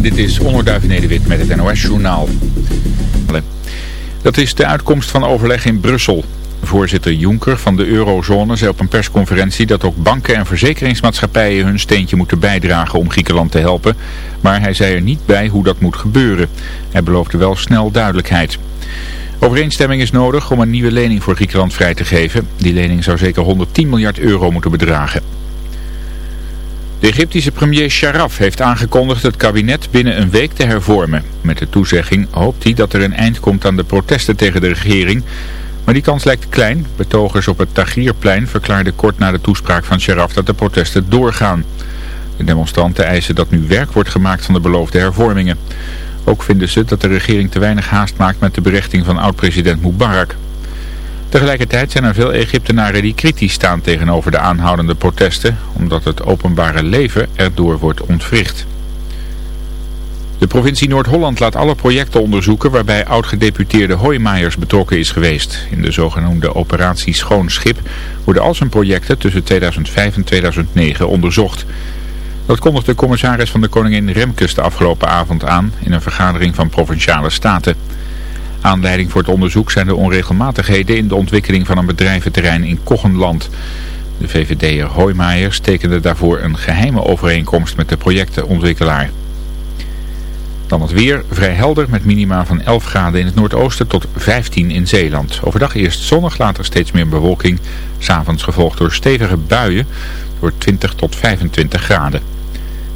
Dit is Onderduif Nederwit met het NOS Journaal. Dat is de uitkomst van overleg in Brussel. Voorzitter Juncker van de Eurozone zei op een persconferentie dat ook banken en verzekeringsmaatschappijen hun steentje moeten bijdragen om Griekenland te helpen. Maar hij zei er niet bij hoe dat moet gebeuren. Hij beloofde wel snel duidelijkheid. Overeenstemming is nodig om een nieuwe lening voor Griekenland vrij te geven. Die lening zou zeker 110 miljard euro moeten bedragen. De Egyptische premier Sharaf heeft aangekondigd het kabinet binnen een week te hervormen. Met de toezegging hoopt hij dat er een eind komt aan de protesten tegen de regering. Maar die kans lijkt klein. Betogers op het Tahrirplein verklaarden kort na de toespraak van Sharaf dat de protesten doorgaan. De demonstranten eisen dat nu werk wordt gemaakt van de beloofde hervormingen. Ook vinden ze dat de regering te weinig haast maakt met de berechting van oud-president Mubarak. Tegelijkertijd zijn er veel Egyptenaren die kritisch staan tegenover de aanhoudende protesten, omdat het openbare leven erdoor wordt ontwricht. De provincie Noord-Holland laat alle projecten onderzoeken waarbij oud-gedeputeerde Hoijmaiers betrokken is geweest. In de zogenoemde operatie Schoon Schip worden al zijn projecten tussen 2005 en 2009 onderzocht. Dat kondigde de commissaris van de koningin Remkes de afgelopen avond aan in een vergadering van provinciale staten. Aanleiding voor het onderzoek zijn de onregelmatigheden in de ontwikkeling van een bedrijventerrein in Koggenland. De VVD'er Hoijmaiers tekende daarvoor een geheime overeenkomst met de projectenontwikkelaar. Dan het weer, vrij helder met minima van 11 graden in het noordoosten tot 15 in Zeeland. Overdag eerst zonnig, later steeds meer bewolking. S'avonds gevolgd door stevige buien door 20 tot 25 graden.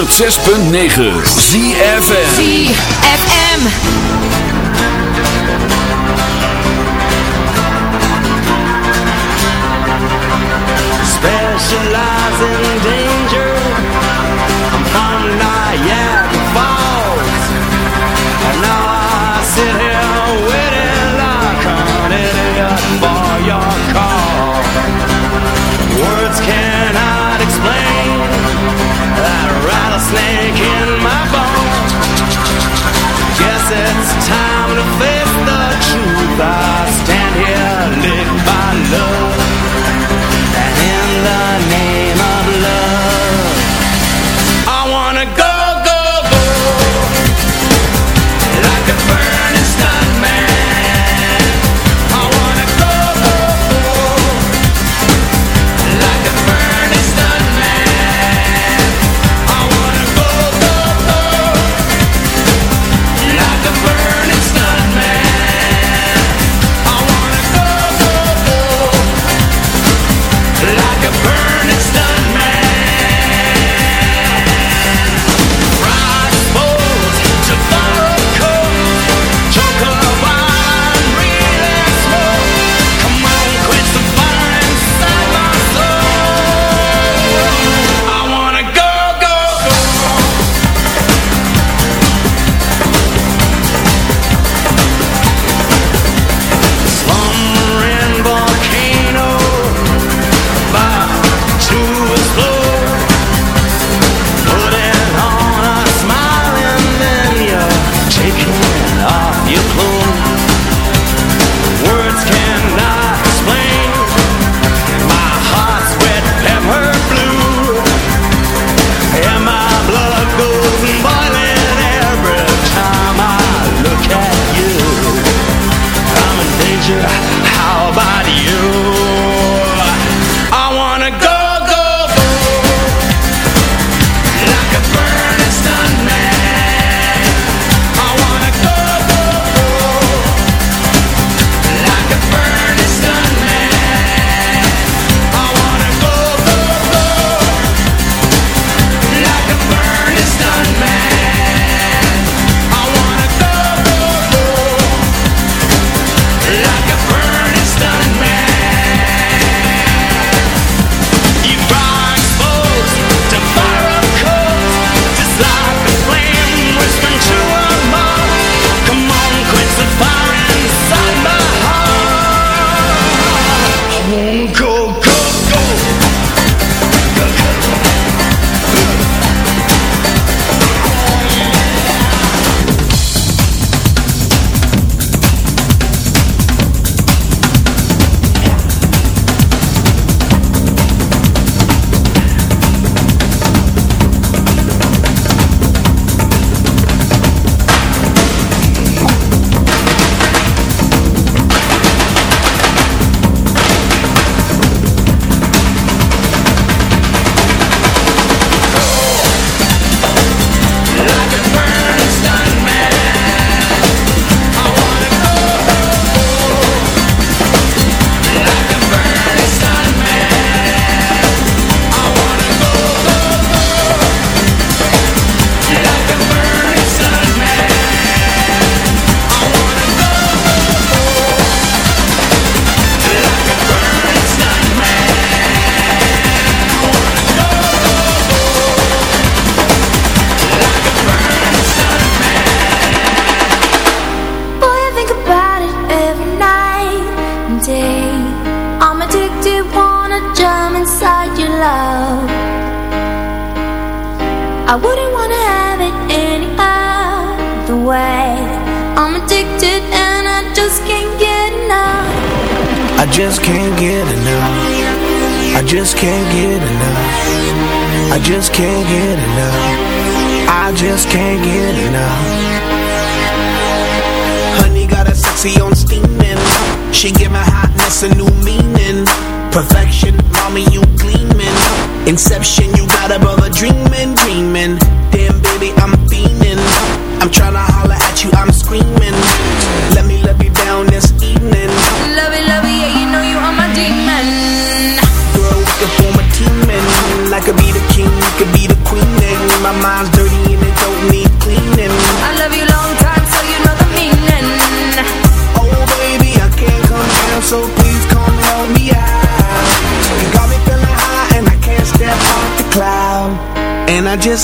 106.9 ZFM ZFM.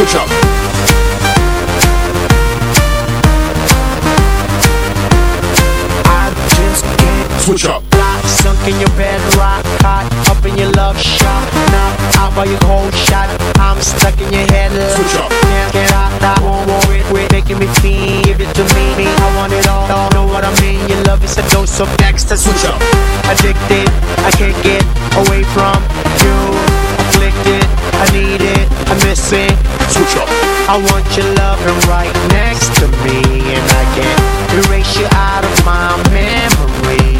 Switch up. I just can't Switch up. Lock, sunk in your bed, rock hot, up in your love shot. Knock out by your cold shot. I'm stuck in your head. Switch up. Can't get out, I won't worry. Quit making me feel, give it to me. I want it all, all, know what I mean. Your love is a dose of next. Switch up. Addicted, I can't get away from you. Afflicted, I need it, I miss it. Switch up. I want your loving right next to me, and I can't erase you out of my memory.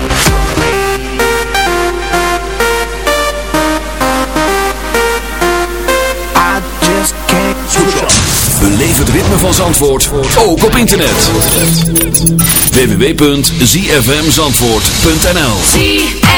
I just can't Switch up. Beleef het ritme van Zandvoort ook op internet. www.zfmzandvoort.nl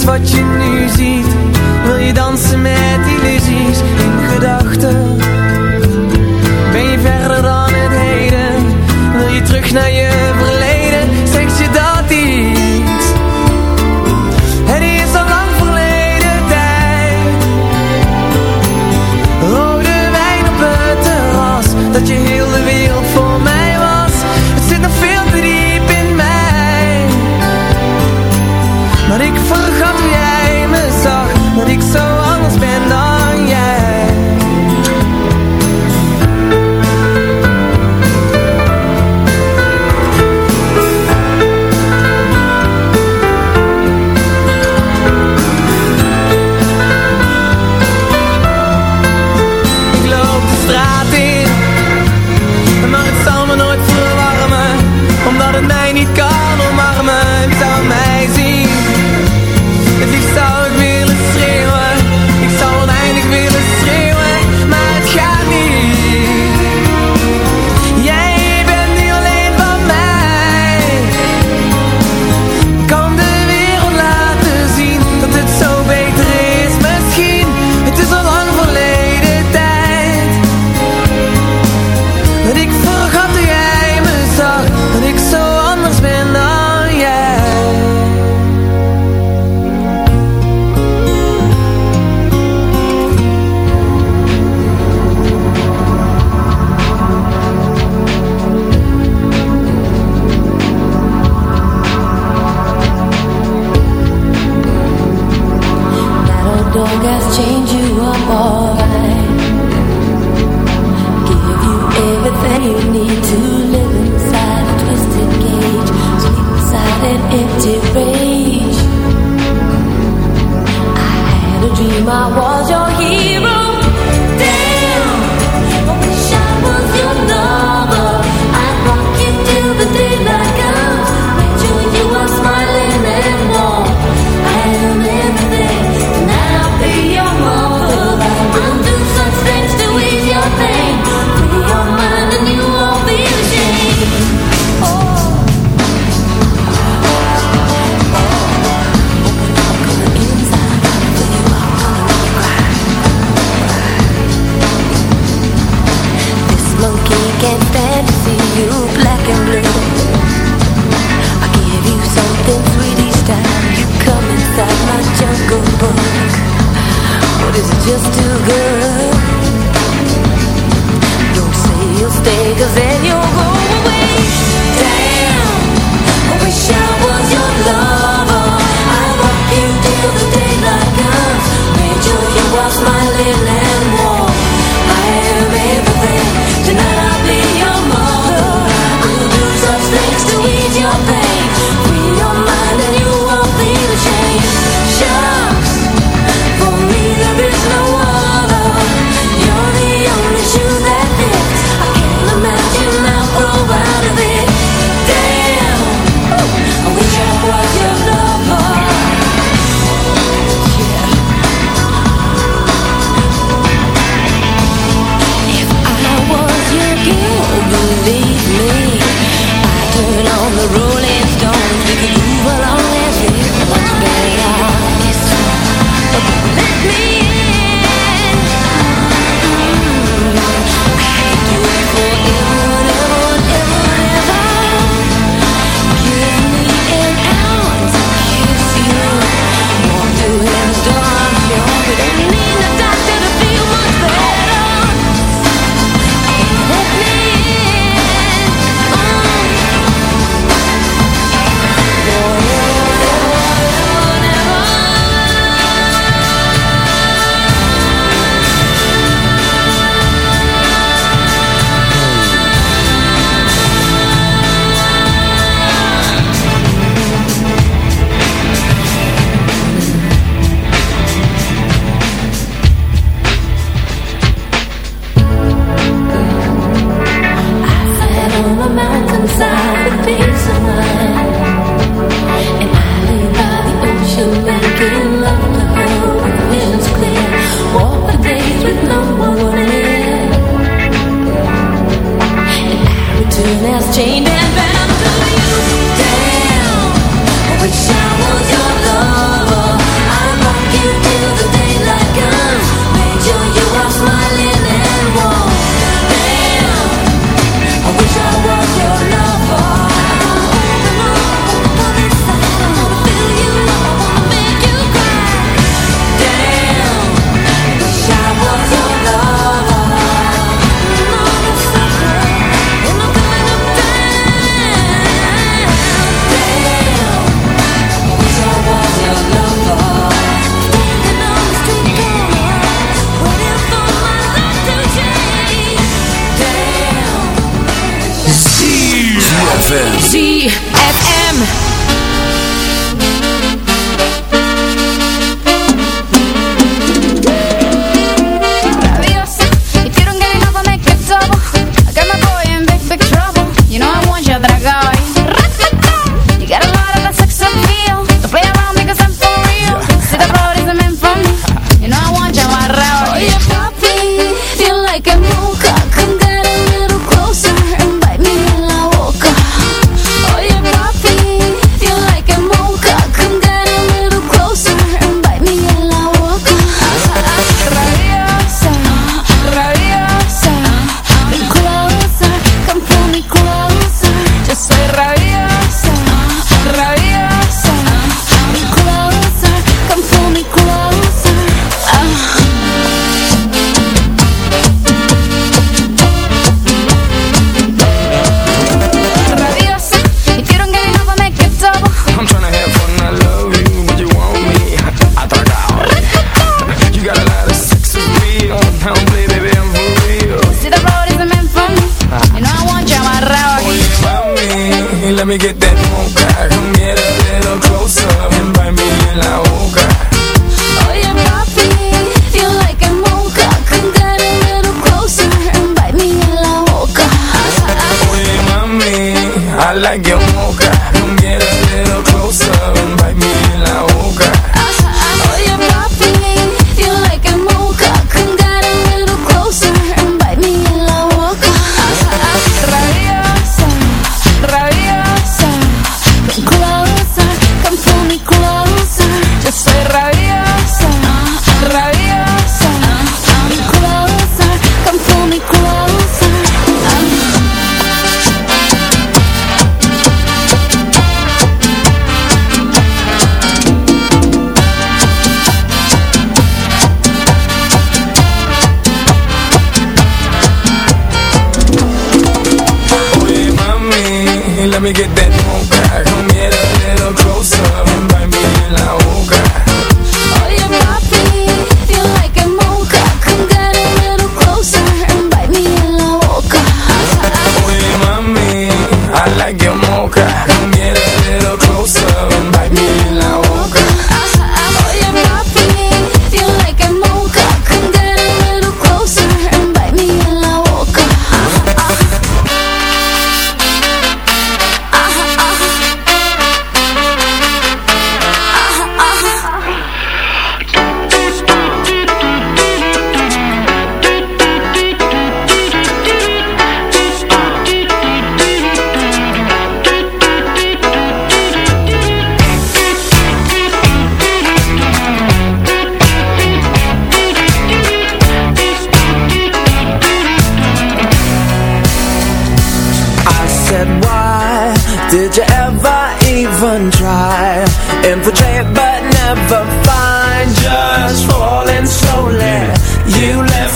Wie ik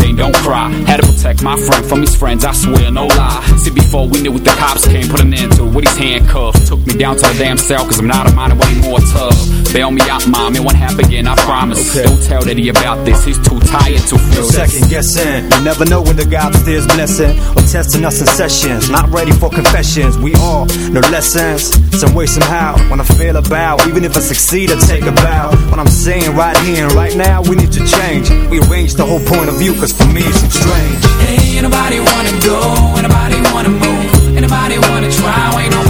they don't cry. Had to protect my friend from his friends, I swear, no lie. See, before we knew what the cops came, put an end to it with his handcuffs. Took me down to the damn cell, cause I'm not a minor, way more tough. Bail me out, mom, it won't happen again, I promise. Okay. Don't tell Daddy about this, he's too tired to feel no second guessing, you never know when the guy upstairs blessing or testing us in sessions. Not ready for confessions, we all no lessons. Some way, somehow, when I feel about, even if I succeed, I take a bow. What I'm saying right here and right now, we need to change. We arrange the whole point of view, cause for me it's strange. Hey, anybody wanna go? Anybody wanna move? Anybody wanna try? Ain't nobody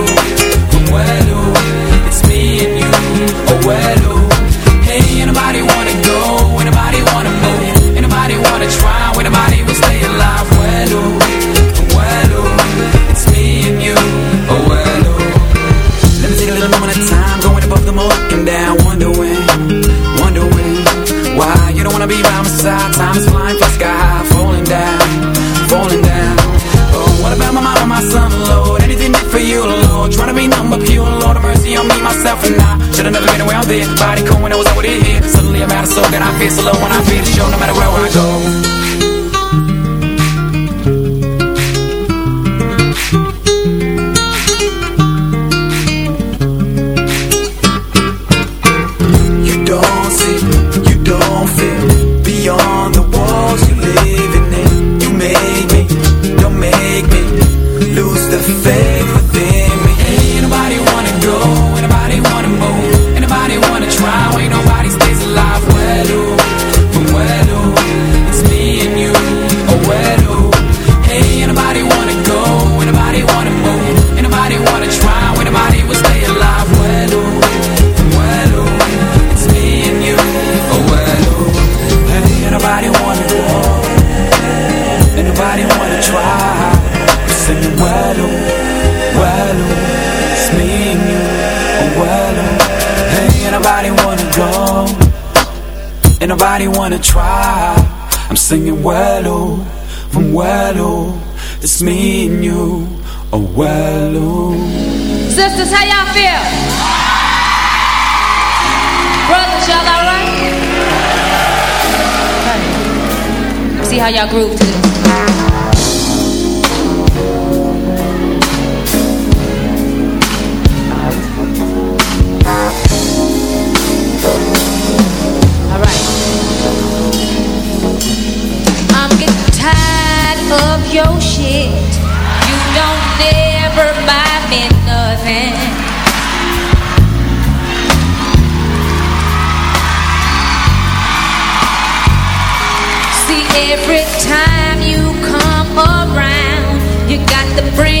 Well, there. Body cool when I was over here. Suddenly I'm out of soul, and I feel so low when I feel the show, no matter where I go. Try? I'm singing well, from well, it's me and you. Oh, well. Sisters, how y'all feel? Brothers, y'all alright? Okay. See how y'all groove to this. Your shit. You don't never buy me nothing. See, every time you come around, you got to bring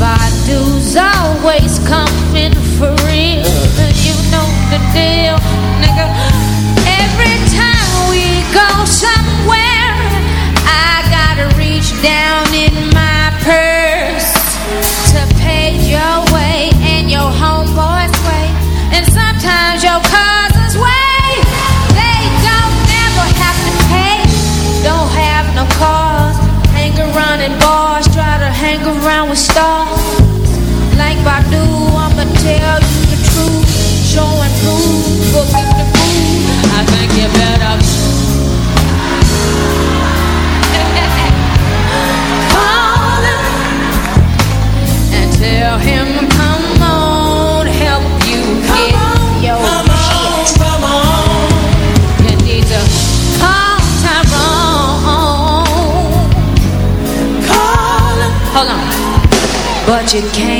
Vadu's always coming for real. You know the deal, nigga. it